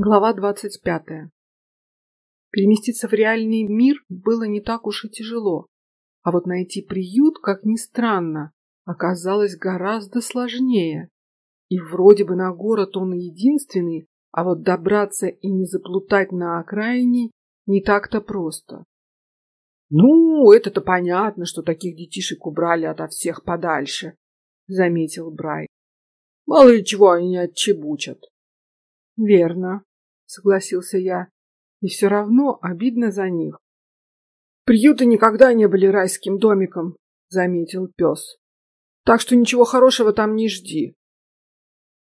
Глава двадцать пятая. Переместиться в реальный мир было не так уж и тяжело, а вот найти приют, как ни странно, оказалось гораздо сложнее. И вроде бы на город он единственный, а вот добраться и не заплутать на окраине не так-то просто. Ну, это-то понятно, что таких детишек убрали ото всех подальше, заметил Брай. Мало ли чего они отчебучат. Верно, согласился я. И все равно обидно за них. Приюты никогда не были райским домиком, заметил пес. Так что ничего хорошего там не жди.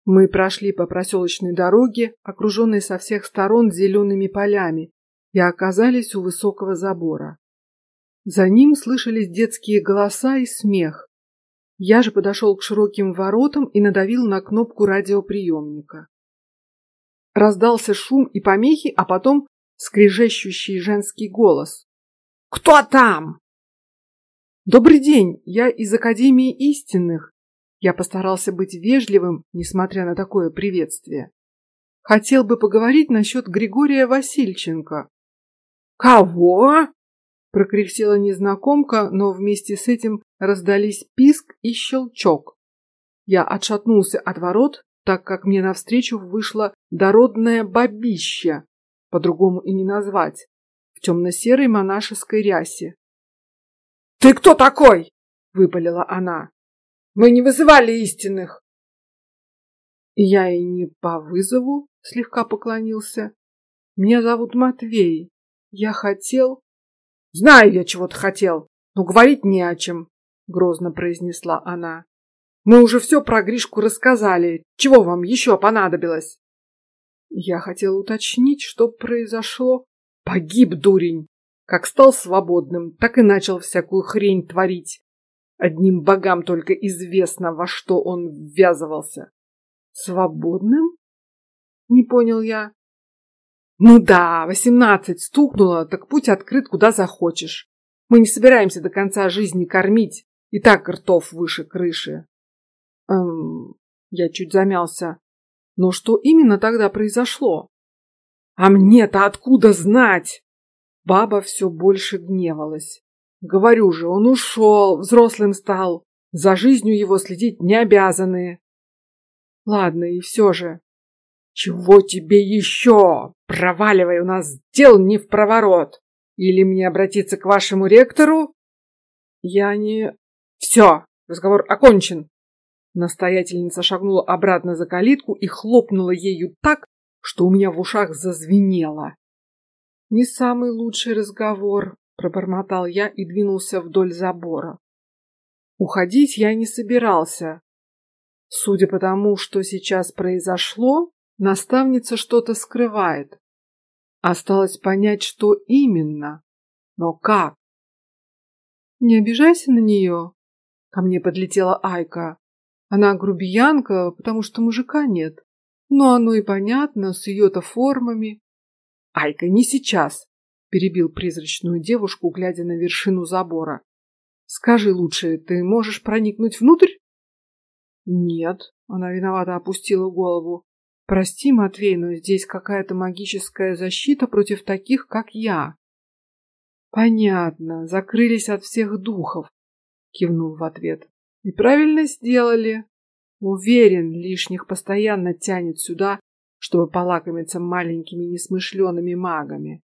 Мы прошли по проселочной дороге, окруженной со всех сторон зелеными полями, и оказались у высокого забора. За ним слышались детские голоса и смех. Я же подошел к широким воротам и надавил на кнопку радиоприемника. Раздался шум и помехи, а потом скрежещущий женский голос. Кто там? Добрый день, я из Академии истинных. Я постарался быть вежливым, несмотря на такое приветствие. Хотел бы поговорить насчет Григория Васильченко. Кого? прокряхтела незнакомка, но вместе с этим раздались писк и щелчок. Я отшатнулся от ворот, так как мне навстречу вышла дородная бабища, по-другому и не назвать, в темно-серой монашеской рясе. Ты кто такой? выпалила она. Мы не вызывали истинных. Я и не по вызову, слегка поклонился. Меня зовут Матвей. Я хотел. Знаю я, чего ты хотел, но говорить не о чем, грозно произнесла она. Мы уже все про Гришку рассказали. Чего вам еще понадобилось? Я хотел уточнить, что произошло. Погиб дурень. Как стал свободным, так и начал всякую хрень творить. Одним богам только известно, во что он ввязывался. Свободным? Не понял я. Ну да, восемнадцать стукнуло, так путь открыт куда захочешь. Мы не собираемся до конца жизни кормить, и так ртов выше крыши. Эм, я чуть замялся. Но что именно тогда произошло? А мне-то откуда знать? Баба все больше гневалась. Говорю же, он ушел, взрослым стал. За жизнью его следить не обязаны. Ладно, и все же. Чего тебе еще? Проваливай, у нас дел не в проворот. Или мне обратиться к вашему ректору? Я не... Все, разговор окончен. Настоятельница шагнула обратно за калитку и хлопнула ею так, что у меня в ушах зазвенело. Не самый лучший разговор, пробормотал я и двинулся вдоль забора. Уходить я не собирался. Судя по тому, что сейчас произошло, наставница что-то скрывает. Осталось понять, что именно, но как. Не обижайся на нее. Ко мне подлетела Айка. Она грубиянка, потому что мужика нет. Но оно и понятно с ее-то формами. Айка, не сейчас, перебил призрачную девушку, глядя на вершину забора. Скажи лучше, ты можешь проникнуть внутрь? Нет, она виновато опустила голову. Прости, Матвей, но здесь какая-то магическая защита против таких, как я. Понятно, закрылись от всех духов, кивнул в ответ. И правильно сделали. Уверен, лишних постоянно тянет сюда, чтобы полакомиться маленькими несмышленными магами.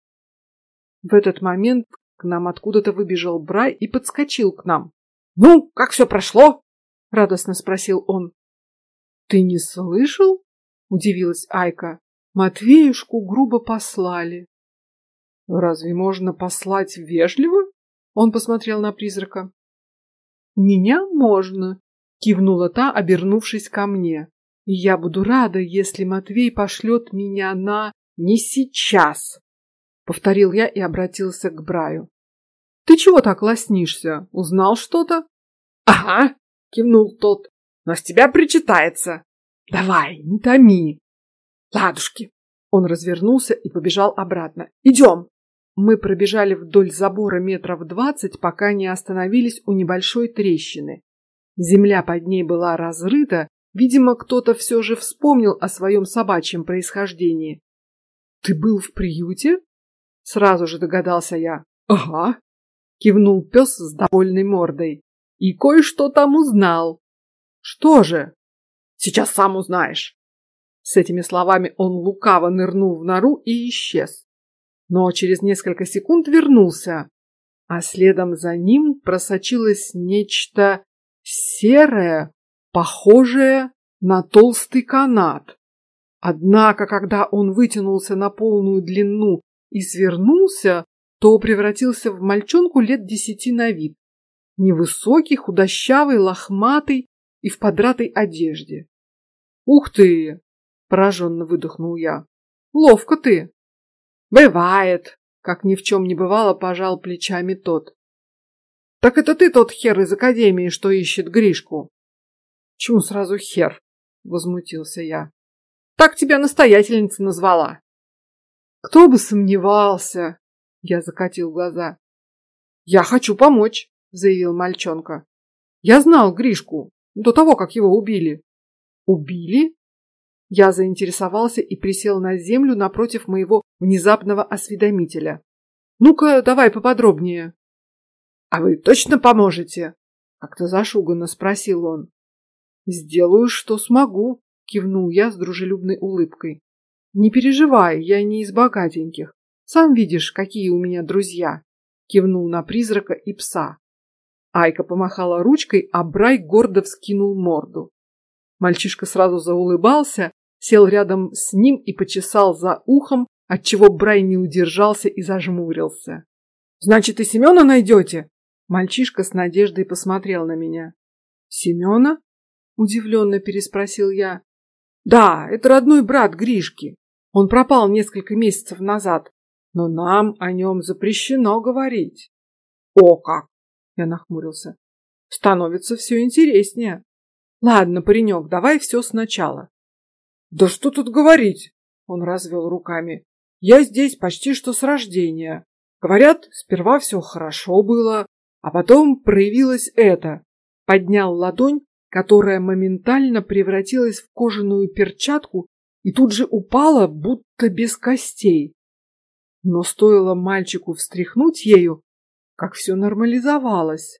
В этот момент к нам откуда-то выбежал Брай и подскочил к нам. Ну, как все прошло? радостно спросил он. Ты не слышал? удивилась Айка. Матвеюшку грубо послали. Разве можно послать вежливо? Он посмотрел на призрака. Меня можно, кивнула та, обернувшись ко мне. И я буду рада, если Матвей пошлет меня на не сейчас, повторил я и обратился к Браю. Ты чего так лоснишься? Узнал что-то? Ага, кивнул тот. Но с тебя причитается. Давай, не томи. Ладушки. Он развернулся и побежал обратно. Идем. Мы пробежали вдоль забора метров двадцать, пока не остановились у небольшой трещины. Земля под ней была разрыта, видимо, кто-то все же вспомнил о своем собачьем происхождении. Ты был в приюте? Сразу же догадался я. Ага. Кивнул пес с довольной мордой. И кое-что там узнал. Что же? Сейчас сам узнаешь. С этими словами он лукаво нырнул в нору и исчез. Но через несколько секунд вернулся, а следом за ним просочилось нечто серое, похожее на толстый канат. Однако, когда он вытянулся на полную длину и свернулся, то превратился в мальчонку лет десяти на вид, невысокий, худощавый, лохматый и в подратой одежде. Ух ты! пораженно выдохнул я. Ловко ты. Бывает, как ни в чем не бывало, пожал плечами тот. Так это ты тот хер из академии, что ищет Гришку? Чему сразу хер? Возмутился я. Так тебя настоятельница назвала. Кто бы сомневался? Я закатил глаза. Я хочу помочь, заявил мальчонка. Я знал Гришку до того, как его убили. Убили? Я заинтересовался и присел на землю напротив моего внезапного осведомителя. Ну-ка, давай поподробнее. А вы точно поможете? Как-то зашуганно спросил он. Сделаю, что смогу, кивнул я с дружелюбной улыбкой. Не переживай, я не из богатеньких. Сам видишь, какие у меня друзья. Кивнул на призрака и пса. Айка помахала ручкой, а Брай гордо вскинул морду. Мальчишка сразу заулыбался, сел рядом с ним и почесал за ухом, отчего Брай не удержался и зажмурился. Значит, и Семена найдете? Мальчишка с надеждой посмотрел на меня. Семена? Удивленно переспросил я. Да, это родной брат Гришки. Он пропал несколько месяцев назад, но нам о нем запрещено говорить. О как! Я нахмурился. Становится все интереснее. Ладно, паренек, давай все сначала. Да что тут говорить? Он развел руками. Я здесь почти что с рождения. Говорят, сперва все хорошо было, а потом проявилось это. Поднял ладонь, которая моментально превратилась в кожаную перчатку и тут же упала, будто без костей. Но стоило мальчику встряхнуть ею, как все нормализовалось.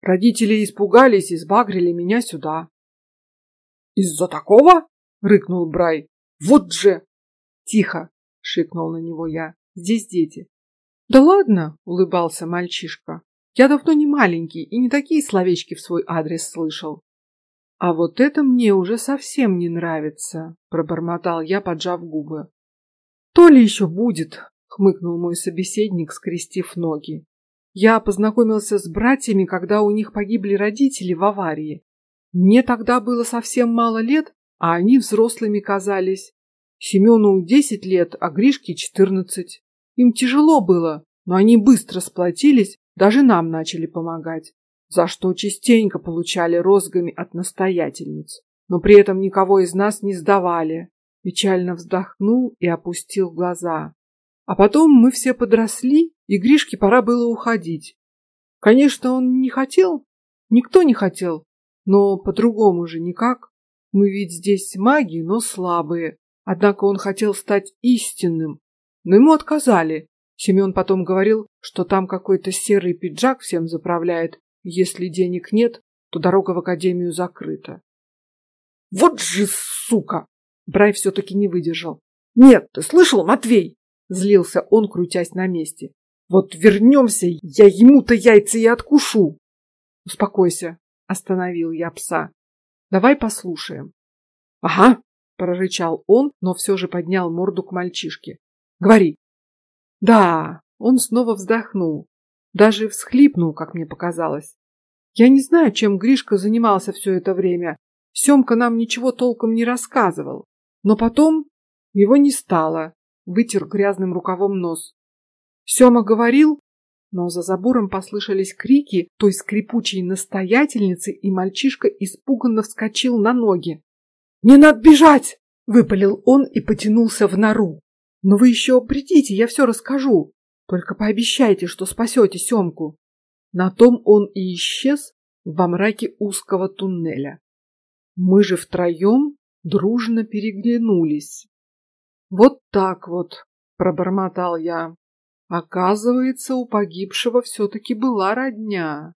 Родители испугались и сбагрили меня сюда. Из-за такого? рыкнул Брай. Вот же! Тихо! Шикнул на него я. Здесь дети. Да ладно, улыбался мальчишка. Я давно не маленький и не такие словечки в свой адрес слышал. А вот это мне уже совсем не нравится, пробормотал я, поджав губы. То ли еще будет, хмыкнул мой собеседник, скрестив ноги. Я познакомился с братьями, когда у них погибли родители в аварии. Мне тогда было совсем мало лет, а они взрослыми казались. Семену десять лет, а Гришке четырнадцать. Им тяжело было, но они быстро сплотились даже нам начали помогать, за что частенько получали розгами от настоятельниц, но при этом никого из нас не сдавали. Печально вздохнул и опустил глаза. А потом мы все подросли, и Гришке пора было уходить. Конечно, он не хотел, никто не хотел, но по-другому же никак. Мы ведь здесь маги, но слабые. Однако он хотел стать истинным, но ему отказали, Семен потом говорил, что там какой-то серый пиджак всем заправляет. Если денег нет, то дорога в академию закрыта. Вот же сука! Брай все-таки не выдержал. Нет, ты слышал, Матвей? Злился он, крутясь на месте. Вот вернемся, я ему-то яйца и откушу. Успокойся, остановил я пса. Давай послушаем. Ага, прорычал он, но все же поднял морду к мальчишке. Говори, да, он снова вздохнул, даже всхлипнул, как мне показалось. Я не знаю, чем Гришка занимался все это время. Семка нам ничего толком не рассказывал, но потом его не стало. Вытер грязным рукавом нос. Сема говорил, но за забором послышались крики той скрипучей настоятельницы, и мальчишка испуганно вскочил на ноги. Не надо бежать! выпалил он и потянулся в нору. Но вы еще придите, я все расскажу. Только пообещайте, что спасете Семку. На том он и исчез во мраке узкого туннеля. Мы же втроем дружно переглянулись. Вот так вот, пробормотал я. Оказывается, у погибшего все-таки была родня.